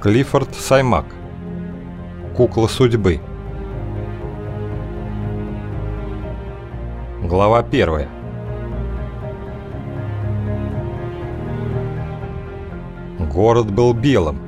Клиффорд Саймак. Кукла судьбы. Глава 1. Город был белым,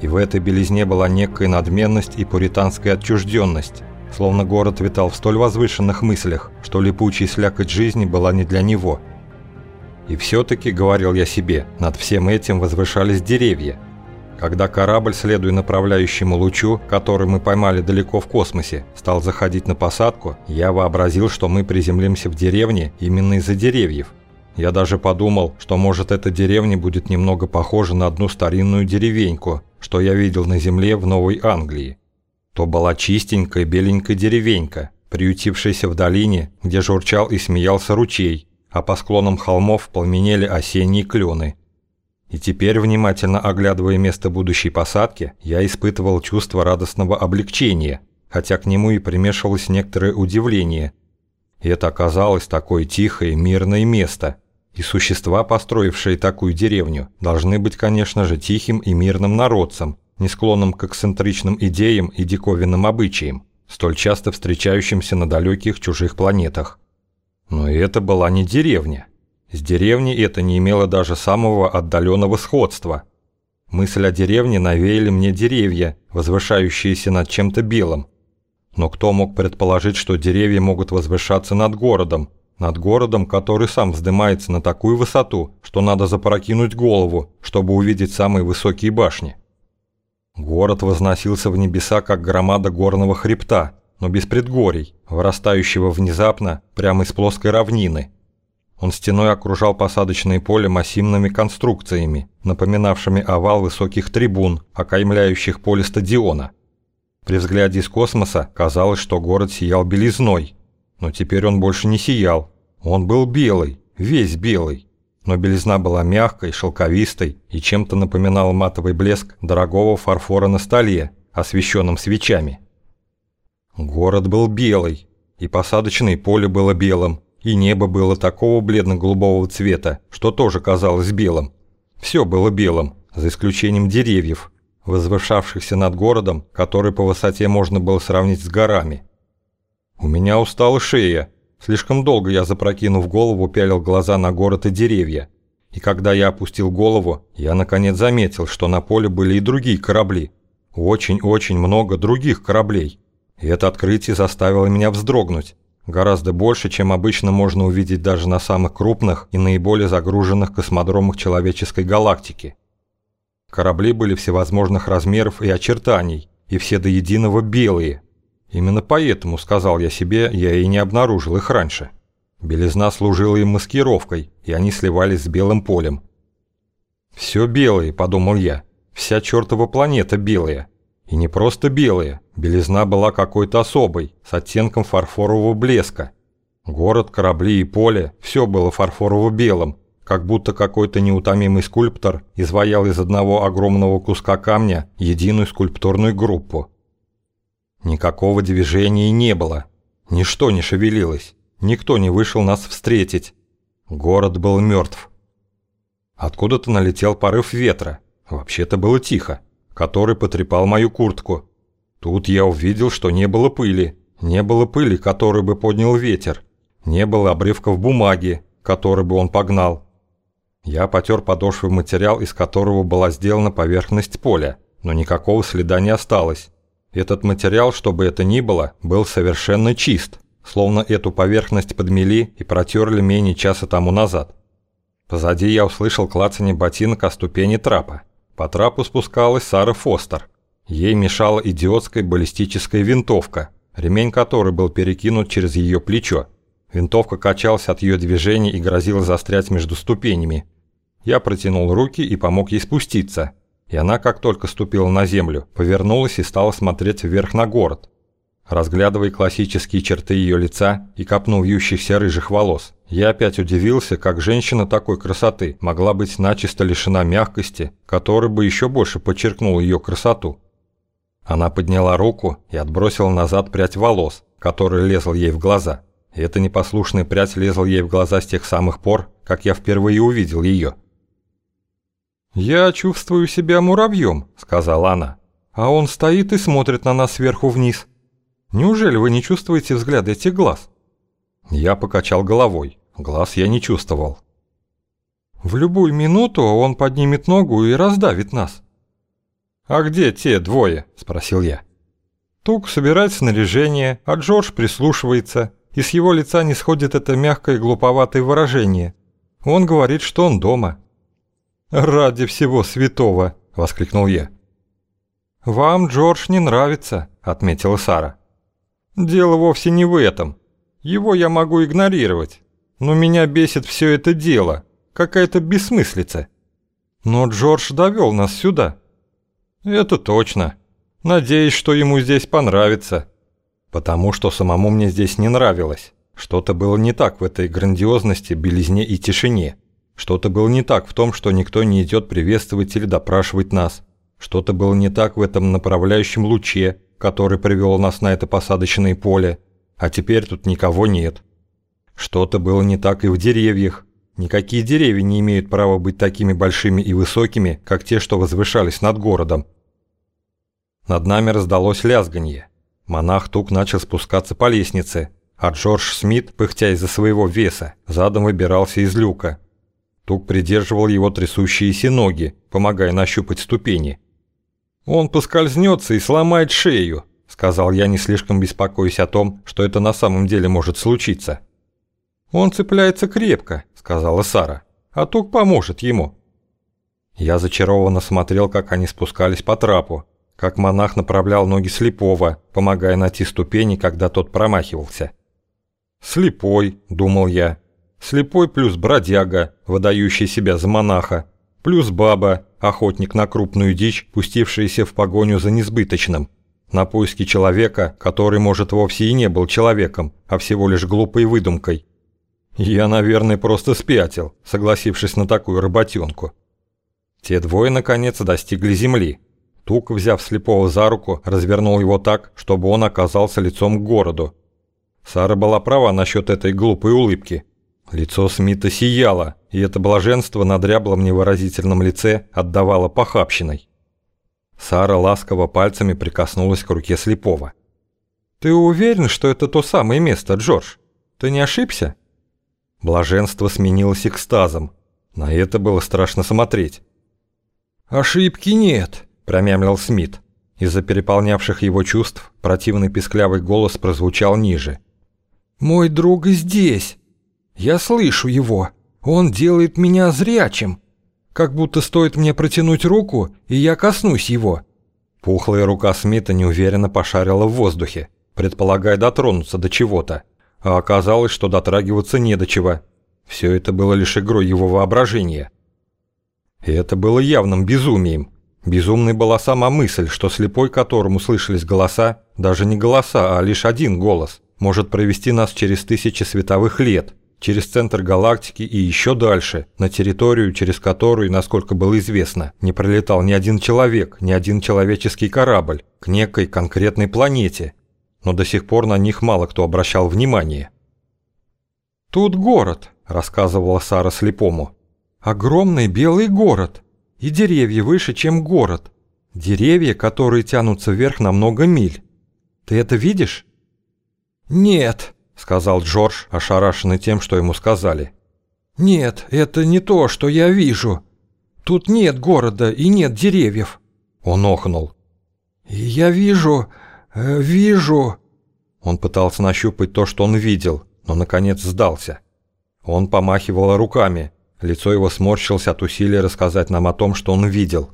и в этой белизне была некая надменность и пуританская отчужденность, словно город витал в столь возвышенных мыслях, что липучая слякоть жизни была не для него. И все-таки, говорил я себе, над всем этим возвышались деревья – когда корабль, следуя направляющему лучу, который мы поймали далеко в космосе, стал заходить на посадку, я вообразил, что мы приземлимся в деревне именно из-за деревьев. Я даже подумал, что может эта деревня будет немного похожа на одну старинную деревеньку, что я видел на земле в Новой Англии. То была чистенькая беленькая деревенька, приютившаяся в долине, где журчал и смеялся ручей, а по склонам холмов пламенели осенние клены – и теперь, внимательно оглядывая место будущей посадки, я испытывал чувство радостного облегчения, хотя к нему и примешивалось некоторое удивление. И это оказалось такое тихое, мирное место. И существа, построившие такую деревню, должны быть, конечно же, тихим и мирным народцем, не склонным к эксцентричным идеям и диковинным обычаям, столь часто встречающимся на далеких чужих планетах. Но это была не деревня. С деревней это не имело даже самого отдаленного сходства. Мысль о деревне навеяли мне деревья, возвышающиеся над чем-то белым. Но кто мог предположить, что деревья могут возвышаться над городом, над городом, который сам вздымается на такую высоту, что надо запрокинуть голову, чтобы увидеть самые высокие башни. Город возносился в небеса, как громада горного хребта, но без предгорий, вырастающего внезапно прямо из плоской равнины – он стеной окружал посадочное поле массивными конструкциями, напоминавшими овал высоких трибун, окаймляющих поле стадиона. При взгляде из космоса казалось, что город сиял белизной, но теперь он больше не сиял. Он был белый, весь белый. Но белизна была мягкой, шелковистой и чем-то напоминала матовый блеск дорогого фарфора на столе, освещенном свечами. Город был белый, и посадочное поле было белым, и небо было такого бледно-голубого цвета, что тоже казалось белым. Все было белым, за исключением деревьев, возвышавшихся над городом, который по высоте можно было сравнить с горами. У меня устала шея. Слишком долго я, запрокинув голову, пялил глаза на город и деревья. И когда я опустил голову, я наконец заметил, что на поле были и другие корабли. Очень-очень много других кораблей. И это открытие заставило меня вздрогнуть. Гораздо больше, чем обычно можно увидеть даже на самых крупных и наиболее загруженных космодромах человеческой галактики. Корабли были всевозможных размеров и очертаний, и все до единого белые. Именно поэтому, сказал я себе, я и не обнаружил их раньше. Белизна служила им маскировкой, и они сливались с белым полем. «Все белые», — подумал я, — «вся чертова планета белая». И не просто белые, белизна была какой-то особой, с оттенком фарфорового блеска. Город, корабли и поле – все было фарфорово-белым, как будто какой-то неутомимый скульптор изваял из одного огромного куска камня единую скульптурную группу. Никакого движения не было, ничто не шевелилось, никто не вышел нас встретить. Город был мертв. Откуда-то налетел порыв ветра, вообще-то было тихо который потрепал мою куртку. Тут я увидел, что не было пыли. Не было пыли, которую бы поднял ветер. Не было обрывков бумаги, который бы он погнал. Я потер подошвы материал, из которого была сделана поверхность поля, но никакого следа не осталось. Этот материал, что бы это ни было, был совершенно чист, словно эту поверхность подмели и протерли менее часа тому назад. Позади я услышал клацание ботинок о ступени трапа. По трапу спускалась Сара Фостер. Ей мешала идиотская баллистическая винтовка, ремень которой был перекинут через ее плечо. Винтовка качалась от ее движений и грозила застрять между ступенями. Я протянул руки и помог ей спуститься. И она, как только ступила на землю, повернулась и стала смотреть вверх на город разглядывая классические черты ее лица и копну вьющихся рыжих волос. Я опять удивился, как женщина такой красоты могла быть начисто лишена мягкости, которая бы еще больше подчеркнула ее красоту. Она подняла руку и отбросила назад прядь волос, который лезла ей в глаза. И эта непослушная прядь лезла ей в глаза с тех самых пор, как я впервые увидел ее. «Я чувствую себя муравьем», — сказала она. «А он стоит и смотрит на нас сверху вниз. Неужели вы не чувствуете взгляд этих глаз?» Я покачал головой. Глаз я не чувствовал. «В любую минуту он поднимет ногу и раздавит нас». «А где те двое?» – спросил я. Тук собирает снаряжение, а Джордж прислушивается, и с его лица не сходит это мягкое глуповатое выражение. Он говорит, что он дома. «Ради всего святого!» – воскликнул я. «Вам Джордж не нравится», – отметила Сара. «Дело вовсе не в этом. Его я могу игнорировать. Но меня бесит все это дело. Какая-то бессмыслица. Но Джордж довел нас сюда». «Это точно. Надеюсь, что ему здесь понравится». Потому что самому мне здесь не нравилось. Что-то было не так в этой грандиозности, белизне и тишине. Что-то было не так в том, что никто не идет приветствовать или допрашивать нас. Что-то было не так в этом направляющем луче, который привел нас на это посадочное поле. А теперь тут никого нет. Что-то было не так и в деревьях. Никакие деревья не имеют права быть такими большими и высокими, как те, что возвышались над городом. Над нами раздалось лязганье. Монах Тук начал спускаться по лестнице, а Джордж Смит, пыхтя из-за своего веса, задом выбирался из люка. Тук придерживал его трясущиеся ноги, помогая нащупать ступени. «Он поскользнется и сломает шею», — сказал я, не слишком беспокоясь о том, что это на самом деле может случиться. «Он цепляется крепко», — сказала Сара, — «а Тук поможет ему». Я зачарованно смотрел, как они спускались по трапу, как монах направлял ноги слепого, помогая найти ступени, когда тот промахивался. «Слепой», — думал я, Слепой плюс бродяга, выдающий себя за монаха, плюс баба, охотник на крупную дичь, пустившаяся в погоню за несбыточным, на поиски человека, который, может, вовсе и не был человеком, а всего лишь глупой выдумкой. Я, наверное, просто спятил, согласившись на такую работенку. Те двое, наконец, достигли земли. Тук, взяв слепого за руку, развернул его так, чтобы он оказался лицом к городу. Сара была права насчет этой глупой улыбки – Лицо Смита сияло, и это блаженство на дряблом невыразительном лице отдавало похабщиной. Сара ласково пальцами прикоснулась к руке слепого. «Ты уверен, что это то самое место, Джордж? Ты не ошибся?» Блаженство сменилось экстазом. На это было страшно смотреть. «Ошибки нет», – промямлил Смит. Из-за переполнявших его чувств противный песклявый голос прозвучал ниже. «Мой друг здесь!» Я слышу его. Он делает меня зрячим. Как будто стоит мне протянуть руку, и я коснусь его. Пухлая рука Смита неуверенно пошарила в воздухе, предполагая дотронуться до чего-то. А оказалось, что дотрагиваться не до чего. Все это было лишь игрой его воображения. И это было явным безумием. Безумной была сама мысль, что слепой, которому слышались голоса, даже не голоса, а лишь один голос, может провести нас через тысячи световых лет – через центр галактики и еще дальше, на территорию, через которую, насколько было известно, не пролетал ни один человек, ни один человеческий корабль, к некой конкретной планете. Но до сих пор на них мало кто обращал внимание. «Тут город», – рассказывала Сара слепому. «Огромный белый город. И деревья выше, чем город. Деревья, которые тянутся вверх на много миль. Ты это видишь?» «Нет», сказал Джордж, ошарашенный тем, что ему сказали. «Нет, это не то, что я вижу. Тут нет города и нет деревьев». Он охнул. «Я вижу... Э, вижу...» Он пытался нащупать то, что он видел, но, наконец, сдался. Он помахивал руками. Лицо его сморщилось от усилия рассказать нам о том, что он видел.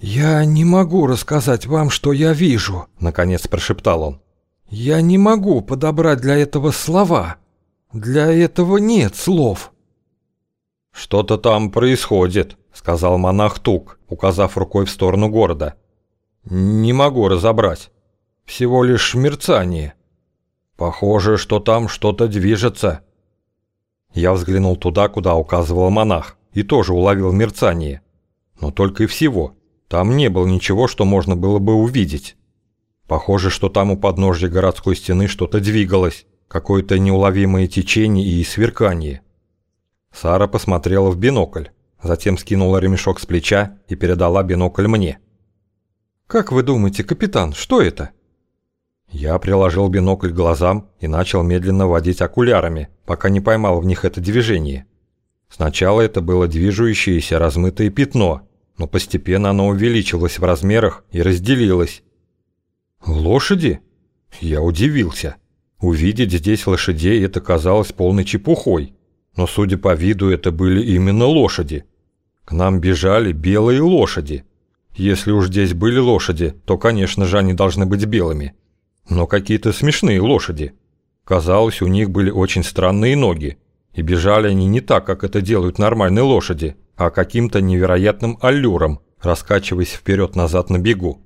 «Я не могу рассказать вам, что я вижу», — наконец прошептал он. «Я не могу подобрать для этого слова. Для этого нет слов». «Что-то там происходит», — сказал монах Тук, указав рукой в сторону города. «Не могу разобрать. Всего лишь мерцание. Похоже, что там что-то движется». Я взглянул туда, куда указывал монах, и тоже уловил мерцание. Но только и всего. Там не было ничего, что можно было бы увидеть. Похоже, что там у подножья городской стены что-то двигалось, какое-то неуловимое течение и сверкание. Сара посмотрела в бинокль. затем скинула ремешок с плеча и передала бинокль мне. «Как вы думаете, капитан, что это?» Я приложил бинокль к глазам и начал медленно водить окулярами, пока не поймал в них это движение. Сначала это было движущееся размытое пятно, но постепенно оно увеличилось в размерах и разделилось. Лошади? Я удивился. Увидеть здесь лошадей это казалось полной чепухой, но судя по виду это были именно лошади. К нам бежали белые лошади. Если уж здесь были лошади, то, конечно же, они должны быть белыми. Но какие-то смешные лошади. Казалось, у них были очень странные ноги, и бежали они не так, как это делают нормальные лошади, а каким-то невероятным аллюром, раскачиваясь вперед-назад на бегу.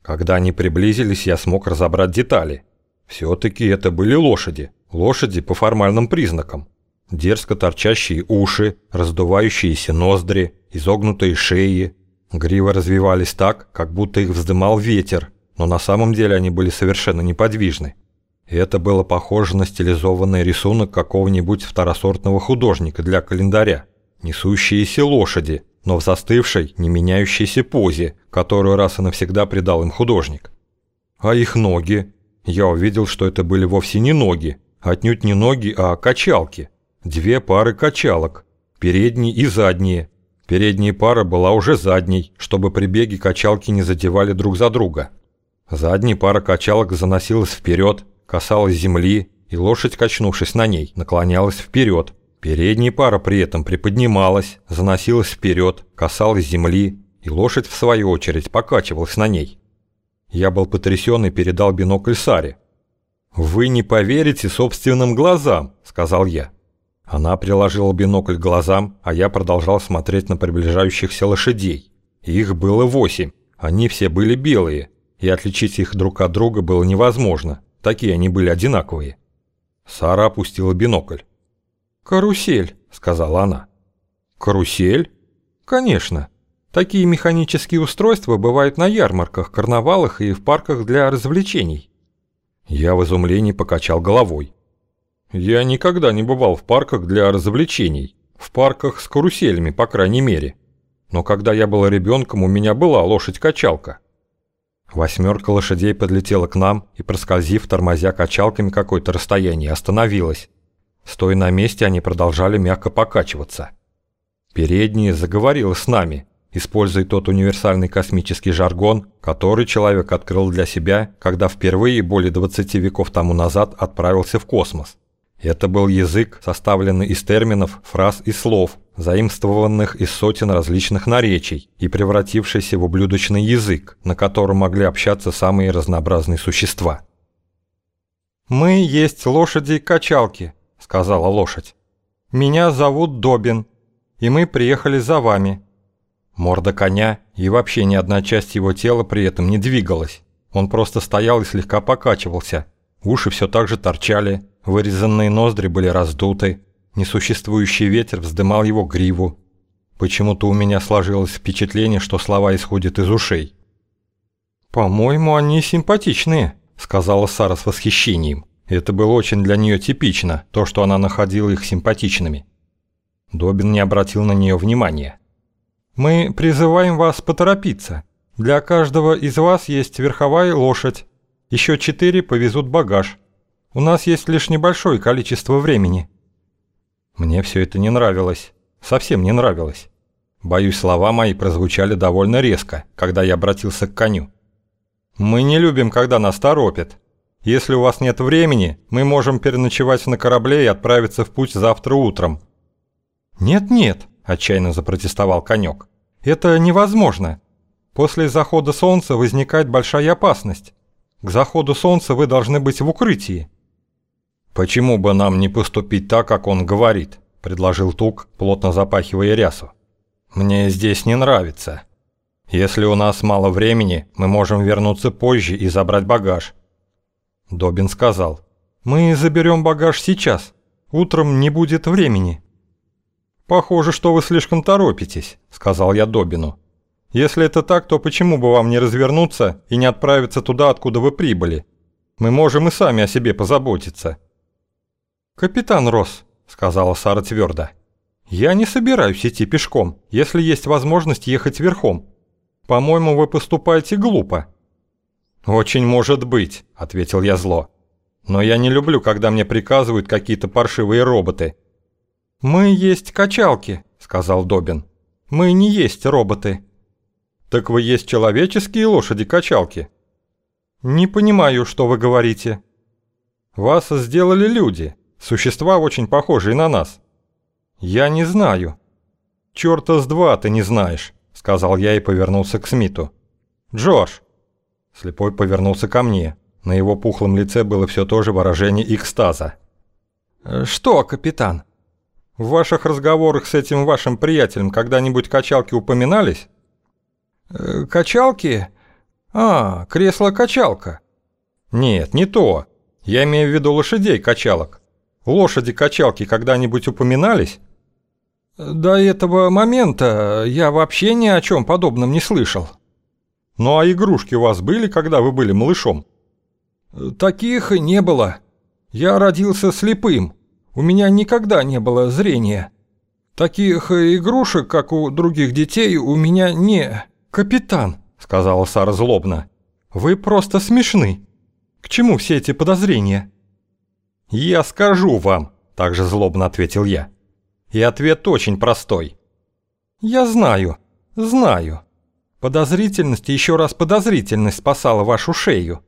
Когда они приблизились, я смог разобрать детали. Все-таки это были лошади, лошади по формальным признакам. Дерзко торчащие уши, раздувающиеся ноздри, изогнутые шеи. Гривы развивались так, как будто их вздымал ветер, но на самом деле они были совершенно неподвижны. И это было похоже на стилизованный рисунок какого-нибудь второсортного художника для календаря. Несущиеся лошади, но в застывшей, не меняющейся позе, которую раз и навсегда придал им художник. А их ноги? Я увидел, что это были вовсе не ноги, отнюдь не ноги, а качалки. Две пары качалок, передние и задние. Передняя пара была уже задней, чтобы при беге качалки не задевали друг за друга. Задняя пара качалок заносилась вперед, касалась земли, и лошадь, качнувшись на ней, наклонялась вперед. Передняя пара при этом приподнималась, заносилась вперед, касалась земли, и лошадь, в свою очередь, покачивалась на ней. Я был потрясен и передал бинокль Саре. «Вы не поверите собственным глазам», — сказал я. Она приложила бинокль к глазам, а я продолжал смотреть на приближающихся лошадей. Их было восемь, они все были белые, и отличить их друг от друга было невозможно, такие они были одинаковые. Сара опустила бинокль. «Карусель», — сказала она. «Карусель?» «Конечно. Такие механические устройства бывают на ярмарках, карнавалах и в парках для развлечений». Я в изумлении покачал головой. «Я никогда не бывал в парках для развлечений, в парках с каруселями, по крайней мере. Но когда я был ребенком, у меня была лошадь-качалка. Восьмерка лошадей подлетела к нам и, проскользив, тормозя качалками какое-то расстояние, остановилась. Стоя на месте, они продолжали мягко покачиваться. Передняя заговорила с нами, используя тот универсальный космический жаргон, который человек открыл для себя, когда впервые более 20 веков тому назад отправился в космос. Это был язык, составленный из терминов, фраз и слов, заимствованных из сотен различных наречий и превратившийся в ублюдочный язык, на котором могли общаться самые разнообразные существа. «Мы есть лошади-качалки», — сказала лошадь. «Меня зовут Добин, и мы приехали за вами». Морда коня и вообще ни одна часть его тела при этом не двигалась. Он просто стоял и слегка покачивался. Уши все так же торчали, Вырезанные ноздри были раздуты, несуществующий ветер вздымал его гриву. Почему-то у меня сложилось впечатление, что слова исходят из ушей. «По-моему, они симпатичные», — сказала Сара с восхищением. Это было очень для нее типично, то, что она находила их симпатичными. Добин не обратил на нее внимания. «Мы призываем вас поторопиться. Для каждого из вас есть верховая лошадь. Еще четыре повезут багаж. У нас есть лишь небольшое количество времени». Мне все это не нравилось. Совсем не нравилось. Боюсь, слова мои прозвучали довольно резко, когда я обратился к коню. «Мы не любим, когда нас торопят. Если у вас нет времени, мы можем переночевать на корабле и отправиться в путь завтра утром». «Нет-нет», – отчаянно запротестовал конек. «Это невозможно. После захода солнца возникает большая опасность. К заходу солнца вы должны быть в укрытии». «Почему бы нам не поступить так, как он говорит?» – предложил Тук, плотно запахивая рясу. «Мне здесь не нравится. Если у нас мало времени, мы можем вернуться позже и забрать багаж». Добин сказал, «Мы заберем багаж сейчас. Утром не будет времени». «Похоже, что вы слишком торопитесь», – сказал я Добину. «Если это так, то почему бы вам не развернуться и не отправиться туда, откуда вы прибыли? Мы можем и сами о себе позаботиться». «Капитан Росс», — сказала Сара твердо, — «Я не собираюсь идти пешком, если есть возможность ехать верхом. По-моему, вы поступаете глупо». «Очень может быть», — ответил я зло. «Но я не люблю, когда мне приказывают какие-то паршивые роботы». «Мы есть качалки», — сказал Добин. «Мы не есть роботы». «Так вы есть человеческие лошади-качалки?» «Не понимаю, что вы говорите». «Вас сделали люди, существа, очень похожие на нас». «Я не знаю». «Чёрта с два ты не знаешь», — сказал я и повернулся к Смиту. «Джош!» Слепой повернулся ко мне. На его пухлом лице было все то же выражение экстаза. «Что, капитан? В ваших разговорах с этим вашим приятелем когда-нибудь качалки упоминались?» «Э, «Качалки? А, кресло-качалка». «Нет, не то. Я имею в виду лошадей-качалок. Лошади-качалки когда-нибудь упоминались?» «До этого момента я вообще ни о чем подобном не слышал». «Ну а игрушки у вас были, когда вы были малышом?» «Таких не было. Я родился слепым. У меня никогда не было зрения. Таких игрушек, как у других детей, у меня не...» «Капитан», — сказала Сара злобно, — «вы просто смешны. К чему все эти подозрения?» «Я скажу вам», — также злобно ответил я. И ответ очень простой. «Я знаю, знаю. Подозрительность еще раз подозрительность спасала вашу шею».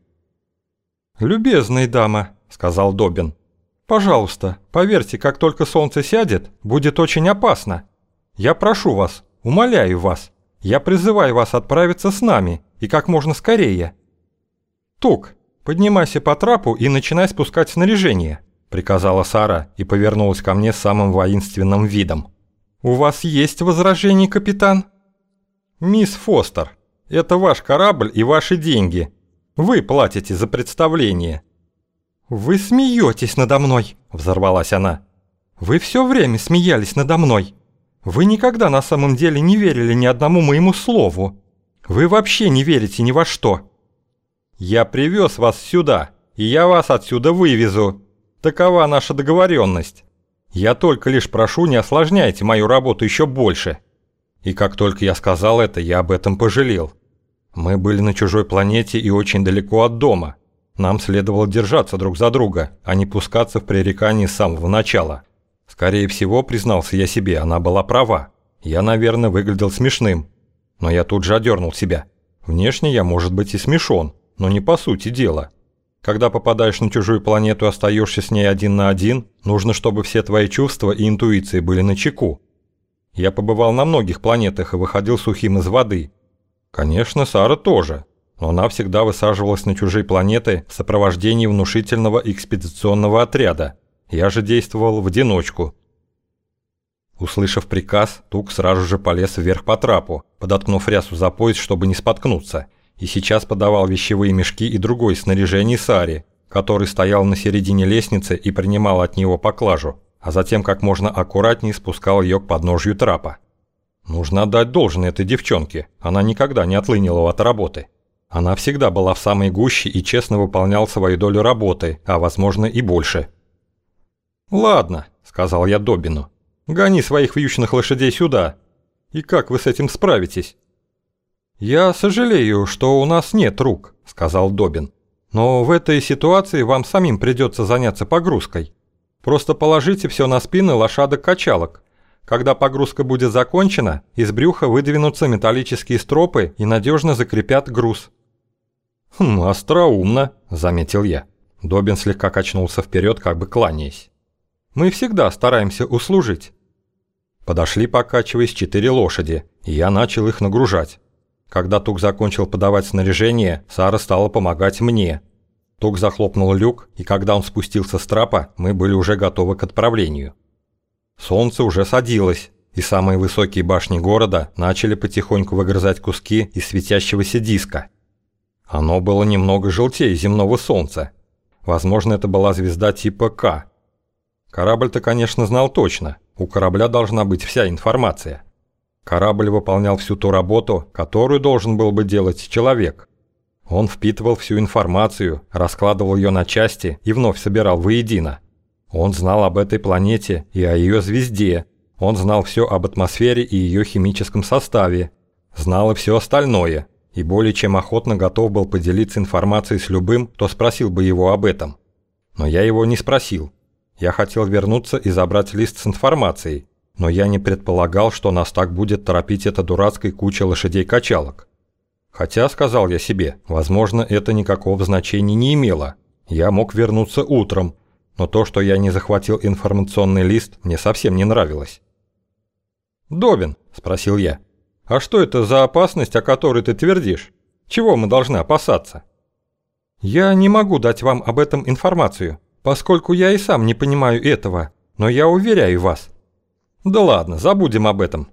«Любезная дама», — сказал Добин, — «пожалуйста, поверьте, как только солнце сядет, будет очень опасно. Я прошу вас, умоляю вас, я призываю вас отправиться с нами, и как можно скорее». «Тук, поднимайся по трапу и начинай спускать снаряжение», — приказала Сара и повернулась ко мне с самым воинственным видом. «У вас есть возражение, капитан?» «Мисс Фостер, это ваш корабль и ваши деньги», вы платите за представление». «Вы смеетесь надо мной», – взорвалась она. «Вы все время смеялись надо мной. Вы никогда на самом деле не верили ни одному моему слову. Вы вообще не верите ни во что». «Я привез вас сюда, и я вас отсюда вывезу. Такова наша договоренность. Я только лишь прошу, не осложняйте мою работу еще больше». И как только я сказал это, я об этом пожалел. Мы были на чужой планете и очень далеко от дома. Нам следовало держаться друг за друга, а не пускаться в пререкание с самого начала. Скорее всего, признался я себе, она была права. Я, наверное, выглядел смешным. Но я тут же одернул себя. Внешне я, может быть, и смешон, но не по сути дела. Когда попадаешь на чужую планету и остаешься с ней один на один, нужно, чтобы все твои чувства и интуиции были на чеку. Я побывал на многих планетах и выходил сухим из воды, Конечно, Сара тоже, но она всегда высаживалась на чужие планеты в сопровождении внушительного экспедиционного отряда. Я же действовал в одиночку. Услышав приказ, Тук сразу же полез вверх по трапу, подоткнув рясу за пояс, чтобы не споткнуться, и сейчас подавал вещевые мешки и другое снаряжение Саре, который стоял на середине лестницы и принимал от него поклажу, а затем как можно аккуратнее спускал ее к подножью трапа. Нужно отдать должное этой девчонке, она никогда не отлынила от работы. Она всегда была в самой гуще и честно выполнял свою долю работы, а возможно и больше. «Ладно», – сказал я Добину, – «гони своих вьючных лошадей сюда. И как вы с этим справитесь?» «Я сожалею, что у нас нет рук», – сказал Добин. «Но в этой ситуации вам самим придется заняться погрузкой. Просто положите все на спины лошадок-качалок, когда погрузка будет закончена, из брюха выдвинутся металлические стропы и надежно закрепят груз. «Хм, остроумно», – заметил я. Добин слегка качнулся вперед, как бы кланяясь. «Мы всегда стараемся услужить». Подошли, покачиваясь, четыре лошади, и я начал их нагружать. Когда Тук закончил подавать снаряжение, Сара стала помогать мне. Тук захлопнул люк, и когда он спустился с трапа, мы были уже готовы к отправлению. Солнце уже садилось, и самые высокие башни города начали потихоньку выгрызать куски из светящегося диска. Оно было немного желтее земного солнца. Возможно, это была звезда типа К. Корабль-то, конечно, знал точно. У корабля должна быть вся информация. Корабль выполнял всю ту работу, которую должен был бы делать человек. Он впитывал всю информацию, раскладывал ее на части и вновь собирал воедино. Он знал об этой планете и о ее звезде. Он знал все об атмосфере и ее химическом составе, знал и все остальное, и более чем охотно готов был поделиться информацией с любым, кто спросил бы его об этом. Но я его не спросил. Я хотел вернуться и забрать лист с информацией, но я не предполагал, что нас так будет торопить эта дурацкая куча лошадей-качалок. Хотя, сказал я себе, возможно, это никакого значения не имело. Я мог вернуться утром, но то, что я не захватил информационный лист, мне совсем не нравилось. «Добин», – спросил я, – «а что это за опасность, о которой ты твердишь? Чего мы должны опасаться?» «Я не могу дать вам об этом информацию, поскольку я и сам не понимаю этого, но я уверяю вас». «Да ладно, забудем об этом.